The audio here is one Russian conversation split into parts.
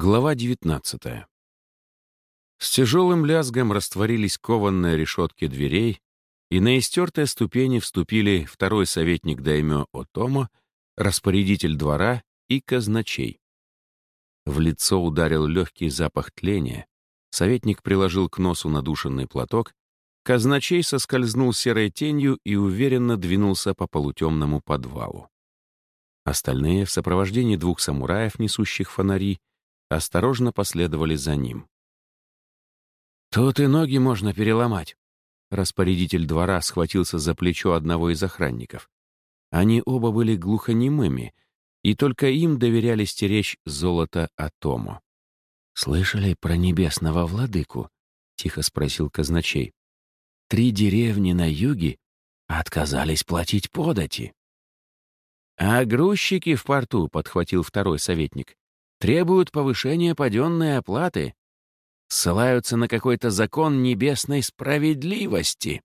Глава 19. С тяжелым лязгом растворились кованные решетки дверей, и на истертые ступени вступили второй советник Даймё Отомо, распорядитель двора и казначей. В лицо ударил легкий запах тления, советник приложил к носу надушенный платок, казначей соскользнул серой тенью и уверенно двинулся по полутемному подвалу. Остальные, в сопровождении двух самураев, несущих фонари, осторожно последовали за ним. «Тут и ноги можно переломать». Распорядитель двора схватился за плечо одного из охранников. Они оба были глухонемыми, и только им доверяли стеречь золото Атому. «Слышали про небесного владыку?» — тихо спросил казначей. «Три деревни на юге отказались платить подати». «А грузчики в порту», — подхватил второй советник, требуют повышения паденной оплаты, ссылаются на какой-то закон небесной справедливости.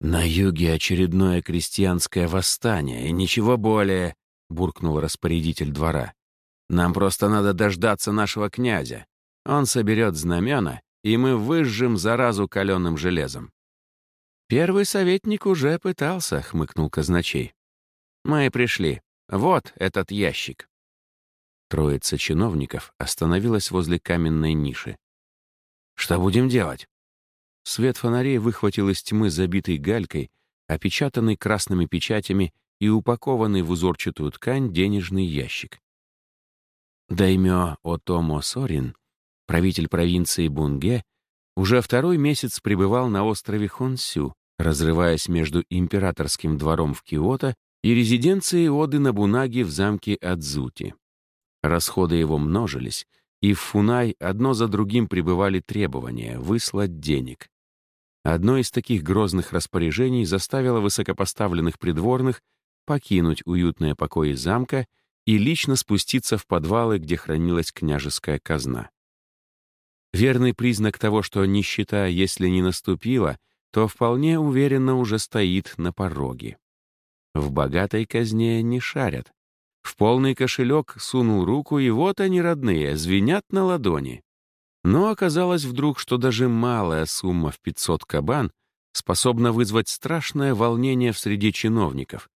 На юге очередное крестьянское восстание, и ничего более, буркнул распорядитель двора. Нам просто надо дождаться нашего князя. Он соберет знамена, и мы выжжем заразу каленым железом. Первый советник уже пытался, хмыкнул казначей. Мы пришли. Вот этот ящик. Троица чиновников остановилась возле каменной ниши. «Что будем делать?» Свет фонарей выхватил из тьмы забитой галькой, опечатанный красными печатями и упакованный в узорчатую ткань денежный ящик. Даймё Отомо Сорин, правитель провинции Бунге, уже второй месяц пребывал на острове Хонсю, разрываясь между императорским двором в Киото и резиденцией Оды Набунаги в замке Адзути. Расходы его множились, и в Фунай одно за другим прибывали требования выслать денег. Одно из таких грозных распоряжений заставило высокопоставленных придворных покинуть уютные покои замка и лично спуститься в подвалы, где хранилась княжеская казна. Верный признак того, что нищета, если не наступила, то вполне уверенно уже стоит на пороге. В богатой казне не шарят, в полный кошелек сунул руку, и вот они, родные, звенят на ладони. Но оказалось вдруг, что даже малая сумма в 500 кабан способна вызвать страшное волнение в среде чиновников.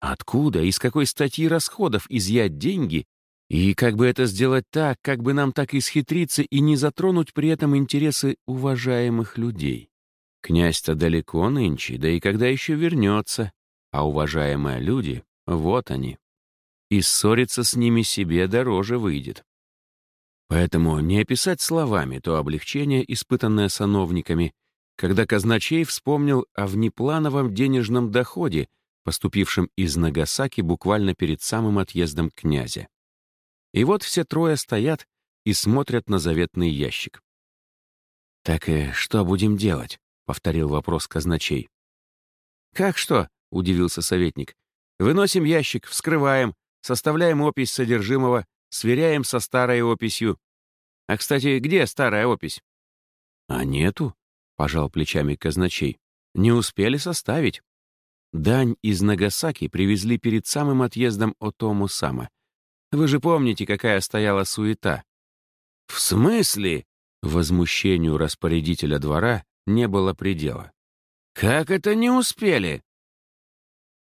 Откуда, из какой статьи расходов изъять деньги, и как бы это сделать так, как бы нам так исхитриться и не затронуть при этом интересы уважаемых людей? Князь-то далеко нынче, да и когда еще вернется, а уважаемые люди, вот они и ссориться с ними себе дороже выйдет. Поэтому не описать словами то облегчение, испытанное сановниками, когда казначей вспомнил о внеплановом денежном доходе, поступившем из Нагасаки буквально перед самым отъездом князя. И вот все трое стоят и смотрят на заветный ящик. «Так и что будем делать?» — повторил вопрос казначей. «Как что?» — удивился советник. «Выносим ящик, вскрываем, составляем опись содержимого, сверяем со старой описью. А, кстати, где старая опись? А нету, пожал плечами казначей. Не успели составить. Дань из Нагасаки привезли перед самым отъездом Отому Сама. Вы же помните, какая стояла суета. В смысле? Возмущению распорядителя двора не было предела. Как это не успели?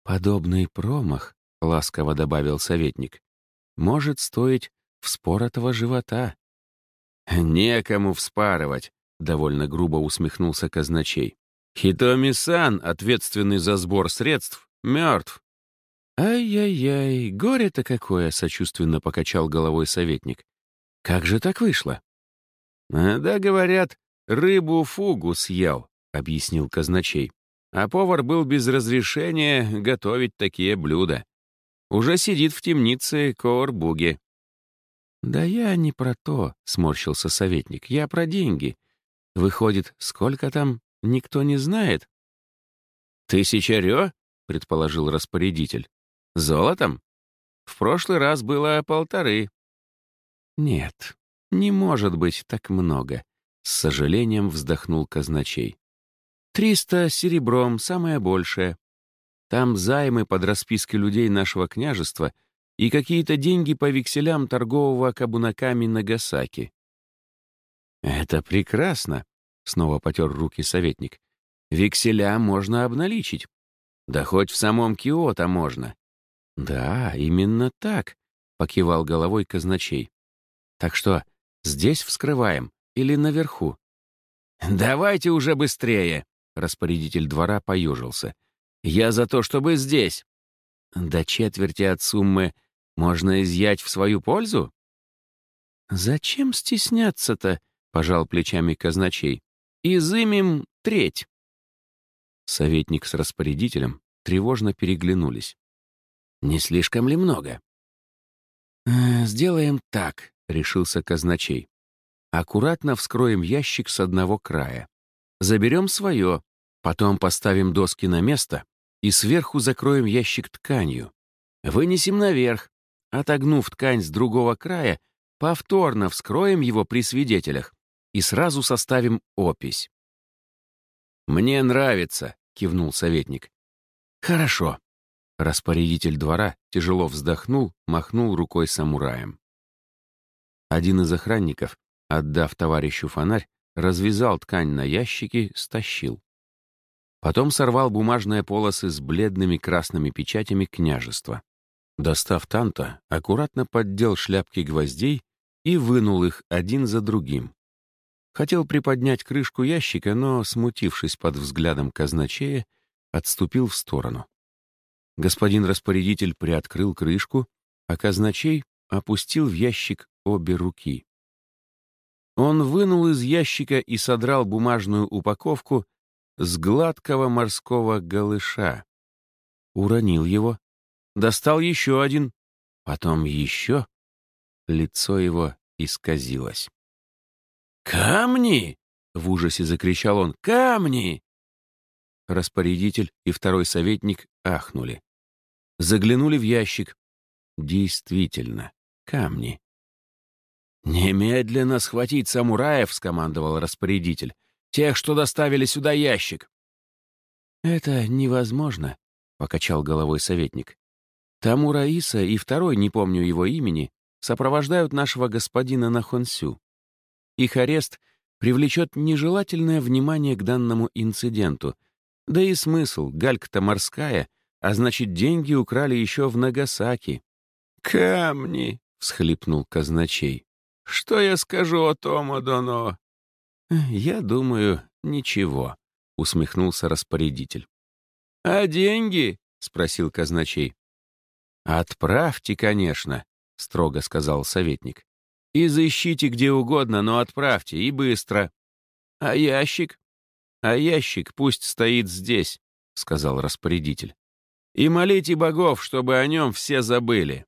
Подобный промах — ласково добавил советник, — «может стоить вспоротого живота». «Некому вспарывать», — довольно грубо усмехнулся казначей. «Хитоми-сан, ответственный за сбор средств, мертв». «Ай-яй-яй, горе-то какое!» — сочувственно покачал головой советник. «Как же так вышло?» «Да, говорят, рыбу-фугу съел», — объяснил казначей. «А повар был без разрешения готовить такие блюда. Уже сидит в темнице Коорбуге». «Да я не про то», — сморщился советник. «Я про деньги. Выходит, сколько там, никто не знает?» «Тысяча рё?» — предположил распорядитель. «Золотом? В прошлый раз было полторы». «Нет, не может быть так много», — с сожалением вздохнул казначей. «Триста серебром, самое большее. Там займы под распиской людей нашего княжества и какие-то деньги по векселям торгового кабунаками Нагасаки. «Это прекрасно», — снова потер руки советник. «Векселя можно обналичить. Да хоть в самом Киото можно». «Да, именно так», — покивал головой казначей. «Так что, здесь вскрываем или наверху?» «Давайте уже быстрее!» — распорядитель двора поюжился. «Я за то, чтобы здесь!» «До четверти от суммы можно изъять в свою пользу?» «Зачем стесняться-то?» — пожал плечами казначей. «Изымем треть». Советник с распорядителем тревожно переглянулись. «Не слишком ли много?» «Э, «Сделаем так», — решился казначей. Аккуратно вскроем ящик с одного края. Заберем свое, потом поставим доски на место и сверху закроем ящик тканью. Вынесем наверх. Отогнув ткань с другого края, повторно вскроем его при свидетелях и сразу составим опись. «Мне нравится», — кивнул советник. «Хорошо». Распорядитель двора тяжело вздохнул, махнул рукой самураем. Один из охранников Отдав товарищу фонарь, развязал ткань на ящике, стащил. Потом сорвал бумажные полосы с бледными красными печатями княжества. Достав танта, аккуратно поддел шляпки гвоздей и вынул их один за другим. Хотел приподнять крышку ящика, но, смутившись под взглядом казначея, отступил в сторону. Господин распорядитель приоткрыл крышку, а казначей опустил в ящик обе руки. Он вынул из ящика и содрал бумажную упаковку с гладкого морского голыша. Уронил его, достал еще один, потом еще. Лицо его исказилось. «Камни!» — в ужасе закричал он. «Камни!» Распорядитель и второй советник ахнули. Заглянули в ящик. Действительно, камни. «Немедленно схватить самураев!» — скомандовал распорядитель. «Тех, что доставили сюда ящик!» «Это невозможно», — покачал головой советник. «Таму Раиса и второй, не помню его имени, сопровождают нашего господина на Хонсю. Их арест привлечет нежелательное внимание к данному инциденту. Да и смысл, галька-то морская, а значит, деньги украли еще в Нагасаки». «Камни!» — всхлипнул казначей. Что я скажу о Тому Доно?» «Я думаю, ничего», — усмехнулся распорядитель. «А деньги?» — спросил казначей. «Отправьте, конечно», — строго сказал советник. «И заищите где угодно, но отправьте, и быстро». «А ящик?» «А ящик пусть стоит здесь», — сказал распорядитель. «И молите богов, чтобы о нем все забыли».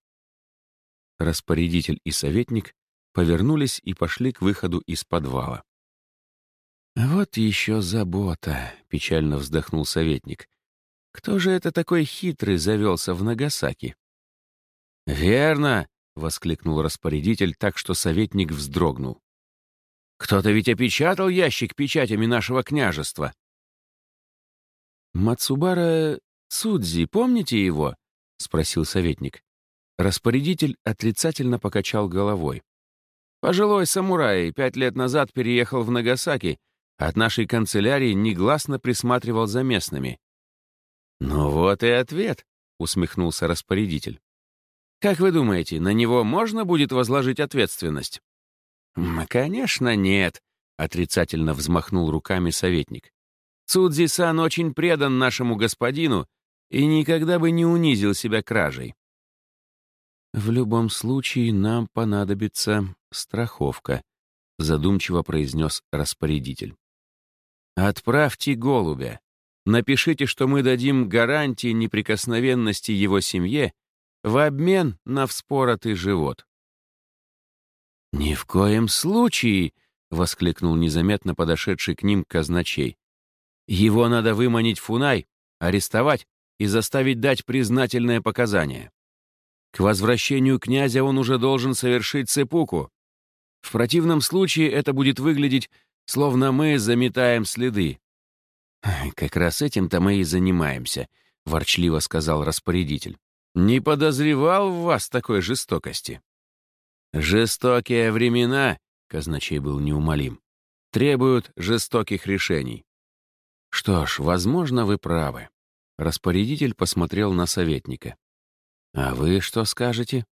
Распорядитель и советник повернулись и пошли к выходу из подвала. «Вот еще забота», — печально вздохнул советник. «Кто же это такой хитрый завелся в Нагасаки?» «Верно!» — воскликнул распорядитель так, что советник вздрогнул. «Кто-то ведь опечатал ящик печатями нашего княжества!» «Мацубара Судзи, помните его?» — спросил советник. Распорядитель отрицательно покачал головой. Пожилой самурай пять лет назад переехал в Нагасаки, от нашей канцелярии негласно присматривал за местными. «Ну вот и ответ», — усмехнулся распорядитель. «Как вы думаете, на него можно будет возложить ответственность?» «Конечно, нет», — отрицательно взмахнул руками советник. «Цудзи-сан очень предан нашему господину и никогда бы не унизил себя кражей. «В любом случае нам понадобится страховка», — задумчиво произнес распорядитель. «Отправьте голубя. Напишите, что мы дадим гарантии неприкосновенности его семье в обмен на вспоротый живот». «Ни в коем случае!» — воскликнул незаметно подошедший к ним казначей. «Его надо выманить Фунай, арестовать и заставить дать признательное показание. К возвращению князя он уже должен совершить цепуку. В противном случае это будет выглядеть, словно мы заметаем следы. «Как раз этим-то мы и занимаемся», — ворчливо сказал распорядитель. Не подозревал в вас такой жестокости. Жестокие времена, казначей был неумолим, требуют жестоких решений. Что ж, возможно, вы правы. Распорядитель посмотрел на советника. А вы что скажете?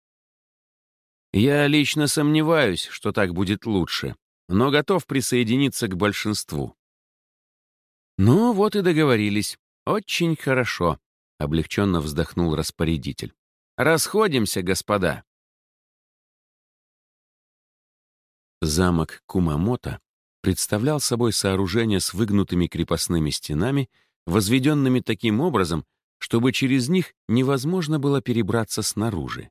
Я лично сомневаюсь, что так будет лучше, но готов присоединиться к большинству. Ну вот и договорились. Очень хорошо. Облегченно вздохнул распорядитель. «Расходимся, господа!» Замок Кумамото представлял собой сооружение с выгнутыми крепостными стенами, возведенными таким образом, чтобы через них невозможно было перебраться снаружи.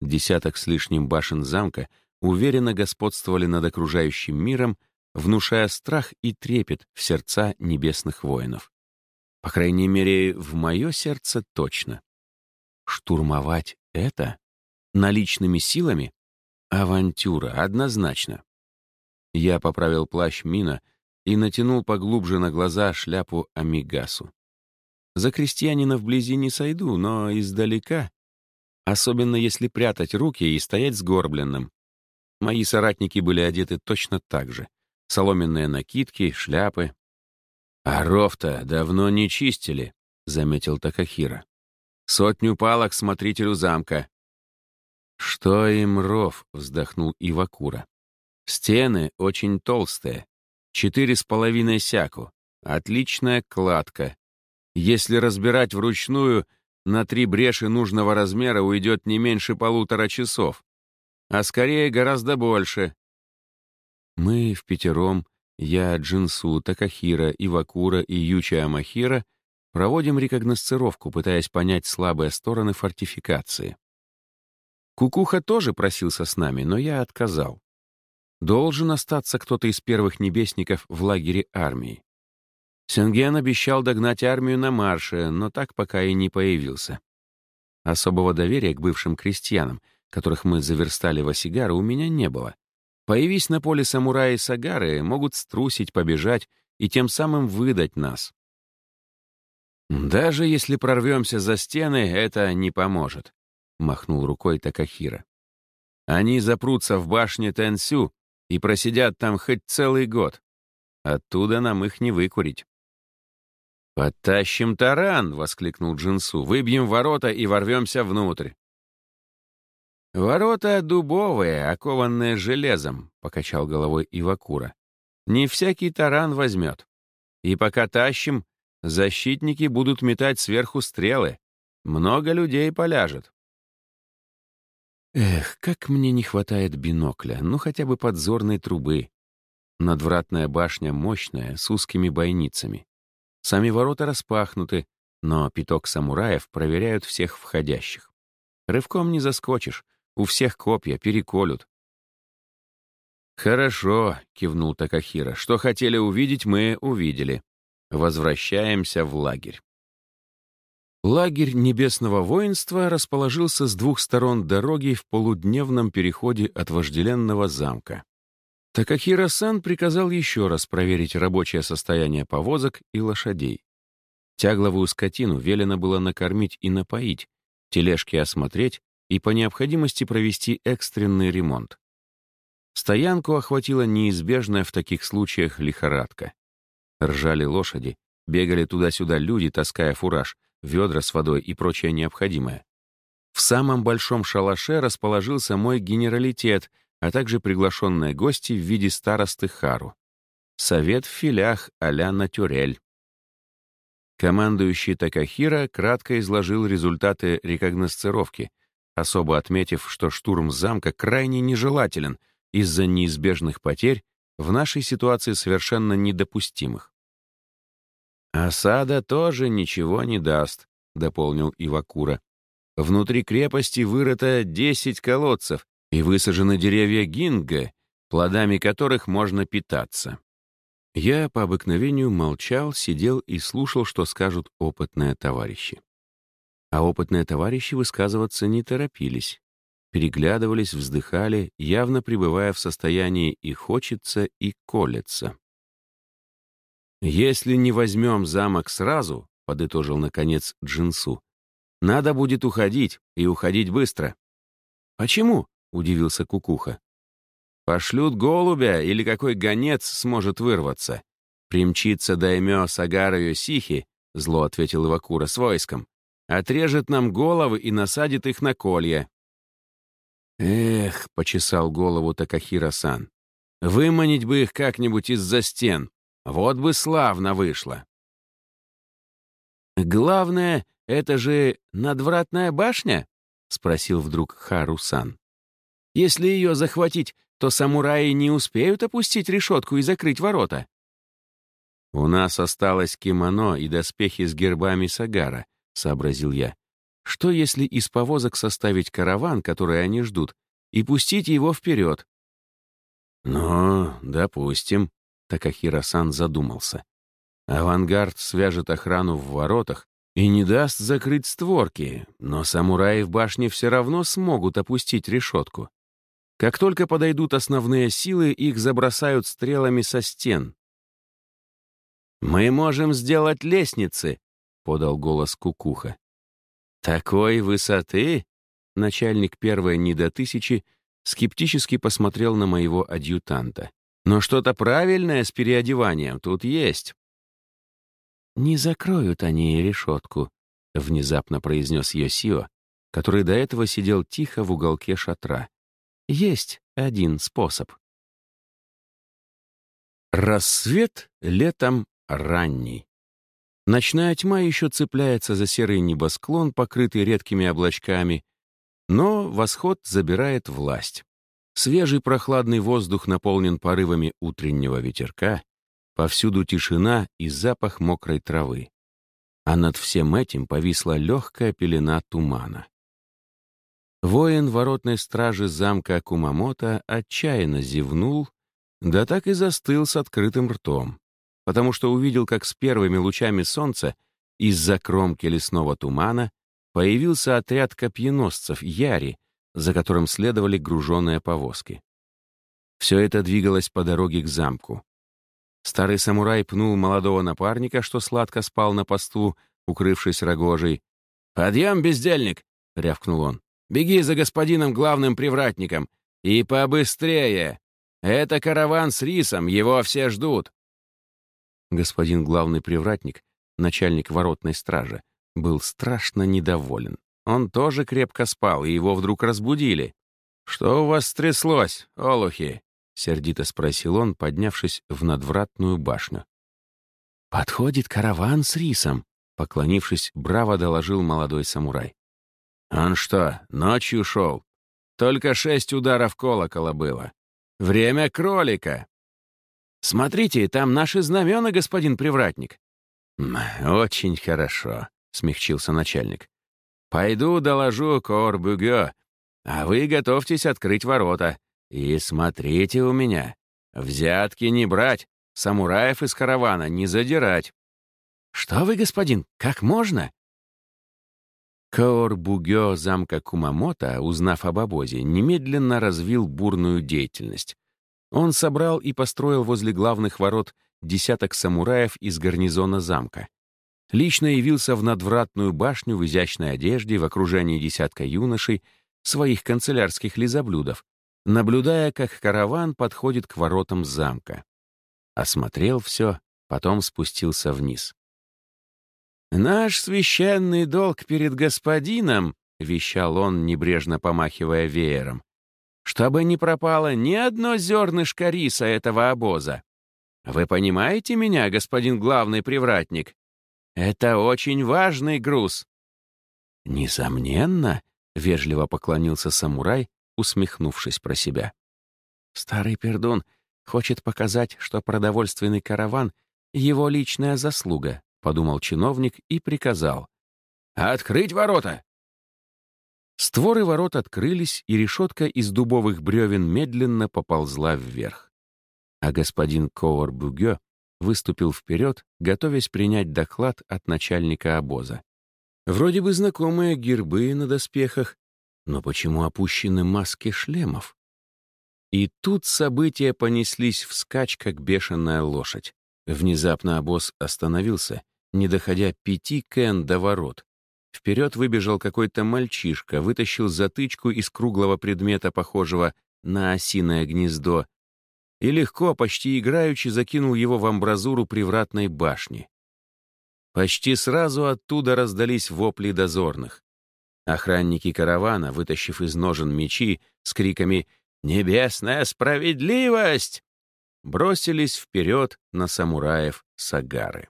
Десяток с лишним башен замка уверенно господствовали над окружающим миром, внушая страх и трепет в сердца небесных воинов. По крайней мере, в мое сердце точно. Штурмовать это? Наличными силами? Авантюра, однозначно. Я поправил плащ Мина и натянул поглубже на глаза шляпу Амигасу. За крестьянина вблизи не сойду, но издалека, особенно если прятать руки и стоять сгорбленным. Мои соратники были одеты точно так же. Соломенные накидки, шляпы, «А ров-то давно не чистили», — заметил Такахира. «Сотню палок смотрителю замка». «Что им ров?» — вздохнул Ивакура. «Стены очень толстые, четыре с половиной сяку, отличная кладка. Если разбирать вручную, на три бреши нужного размера уйдет не меньше полутора часов, а скорее гораздо больше». Мы в пятером я, Джинсу, Такахира, Ивакура и Ючи Амахира проводим рекогносцировку, пытаясь понять слабые стороны фортификации. Кукуха тоже просился с нами, но я отказал. Должен остаться кто-то из первых небесников в лагере армии. Сенген обещал догнать армию на марше, но так пока и не появился. Особого доверия к бывшим крестьянам, которых мы заверстали в Осигара, у меня не было. Появись на поле самураи Сагары, могут струсить, побежать и тем самым выдать нас. «Даже если прорвемся за стены, это не поможет», — махнул рукой Такахира. «Они запрутся в башне Тенсю и просидят там хоть целый год. Оттуда нам их не выкурить». «Подтащим таран!» — воскликнул Джинсу. «Выбьем ворота и ворвемся внутрь». «Ворота дубовые, окованные железом», — покачал головой Ивакура. «Не всякий таран возьмет. И пока тащим, защитники будут метать сверху стрелы. Много людей поляжет». Эх, как мне не хватает бинокля, ну хотя бы подзорной трубы. Надвратная башня мощная, с узкими бойницами. Сами ворота распахнуты, но пяток самураев проверяют всех входящих. Рывком не заскочишь, у всех копья переколют. «Хорошо», — кивнул Такахира. «Что хотели увидеть, мы увидели. Возвращаемся в лагерь». Лагерь Небесного воинства расположился с двух сторон дороги в полудневном переходе от вожделенного замка. Такахира-сан приказал еще раз проверить рабочее состояние повозок и лошадей. Тягловую скотину велено было накормить и напоить, тележки осмотреть, и по необходимости провести экстренный ремонт. Стоянку охватила неизбежная в таких случаях лихорадка. Ржали лошади, бегали туда-сюда люди, таская фураж, ведра с водой и прочее необходимое. В самом большом шалаше расположился мой генералитет, а также приглашенные гости в виде старосты Хару. Совет в филях а-ля натюрель. Командующий Такахира кратко изложил результаты рекогносцировки — особо отметив, что штурм замка крайне нежелателен из-за неизбежных потерь в нашей ситуации совершенно недопустимых. «Осада тоже ничего не даст», — дополнил Ивакура. «Внутри крепости вырыто десять колодцев и высажены деревья гинга, плодами которых можно питаться». Я по обыкновению молчал, сидел и слушал, что скажут опытные товарищи. А опытные товарищи высказываться не торопились. Переглядывались, вздыхали, явно пребывая в состоянии и хочется, и колется. «Если не возьмем замок сразу», — подытожил, наконец, Джинсу, Надо будет уходить, и уходить быстро». «Почему?» — удивился Кукуха. «Пошлют голубя, или какой гонец сможет вырваться. Примчится даймё Сагара Йосихи, — зло ответил Ивакура, — с войском. Отрежет нам головы и насадит их на колья». «Эх», — почесал голову Такахира-сан, — «выманить бы их как-нибудь из-за стен. Вот бы славно вышло». «Главное, это же надвратная башня?» — спросил вдруг Харусан. «Если ее захватить, то самураи не успеют опустить решетку и закрыть ворота». «У нас осталось кимоно и доспехи с гербами Сагара», — сообразил я. «Что, если из повозок составить караван, который они ждут, и пустить его вперед?» «Ну, допустим», — Такахира-сан задумался. «Авангард свяжет охрану в воротах и не даст закрыть створки, но самураи в башне все равно смогут опустить решетку. Как только подойдут основные силы, их забросают стрелами со стен, «Мы можем сделать лестницы», — подал голос Кукуха. «Такой высоты?» Начальник первой не до тысячи скептически посмотрел на моего адъютанта. «Но что-то правильное с переодеванием тут есть». «Не закроют они решетку», — внезапно произнес Йосио, который до этого сидел тихо в уголке шатра. «Есть один способ». Рассвет летом ранний. Ночная тьма еще цепляется за серый небосклон, покрытый редкими облачками, но восход забирает власть. Свежий прохладный воздух наполнен порывами утреннего ветерка, повсюду тишина и запах мокрой травы. А над всем этим повисла легкая пелена тумана. Воин воротной стражи замка Кумамото отчаянно зевнул, да так и застыл с открытым ртом потому что увидел, как с первыми лучами солнца из-за кромки лесного тумана появился отряд копьеносцев Яри, за которым следовали груженные повозки. Все это двигалось по дороге к замку. Старый самурай пнул молодого напарника, что сладко спал на посту, укрывшись рогожей. «Подъем, бездельник!» — рявкнул он. «Беги за господином главным привратником! И побыстрее! Это караван с рисом, его все ждут!» Господин главный привратник, начальник воротной стражи, был страшно недоволен. Он тоже крепко спал, и его вдруг разбудили. «Что у вас стряслось, олухи?» — сердито спросил он, поднявшись в надвратную башню. «Подходит караван с рисом», — поклонившись, браво доложил молодой самурай. «Он что, ночью шел? Только шесть ударов колокола было. Время кролика!» «Смотрите, там наши знамена, господин привратник». «Очень хорошо», — смягчился начальник. «Пойду доложу Корбюгё, а вы готовьтесь открыть ворота. И смотрите у меня. Взятки не брать, самураев из каравана не задирать». «Что вы, господин, как можно?» Каор-Бугё замка Кумамото, узнав об обозе, немедленно развил бурную деятельность. Он собрал и построил возле главных ворот десяток самураев из гарнизона замка. Лично явился в надвратную башню в изящной одежде в окружении десятка юношей, своих канцелярских лизоблюдов, наблюдая, как караван подходит к воротам замка. Осмотрел все, потом спустился вниз. «Наш священный долг перед господином», — вещал он, небрежно помахивая веером, чтобы не пропало ни одно зернышко риса этого обоза. Вы понимаете меня, господин главный привратник? Это очень важный груз». «Несомненно», — вежливо поклонился самурай, усмехнувшись про себя. «Старый пердун хочет показать, что продовольственный караван — его личная заслуга», — подумал чиновник и приказал. «Открыть ворота! Створы ворот открылись, и решетка из дубовых бревен медленно поползла вверх. А господин Коур-Бугё выступил вперед, готовясь принять доклад от начальника обоза. Вроде бы знакомые гербы на доспехах, но почему опущены маски шлемов? И тут события понеслись вскачь, как бешеная лошадь. Внезапно обоз остановился, не доходя пяти кен до ворот, Вперед выбежал какой-то мальчишка, вытащил затычку из круглого предмета, похожего на осиное гнездо, и легко, почти играючи, закинул его в амбразуру привратной башни. Почти сразу оттуда раздались вопли дозорных. Охранники каравана, вытащив из ножен мечи с криками «Небесная справедливость!» бросились вперед на самураев Сагары.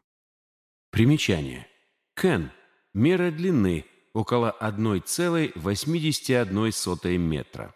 Примечание. Кен. Мера длины около 1,81 метра.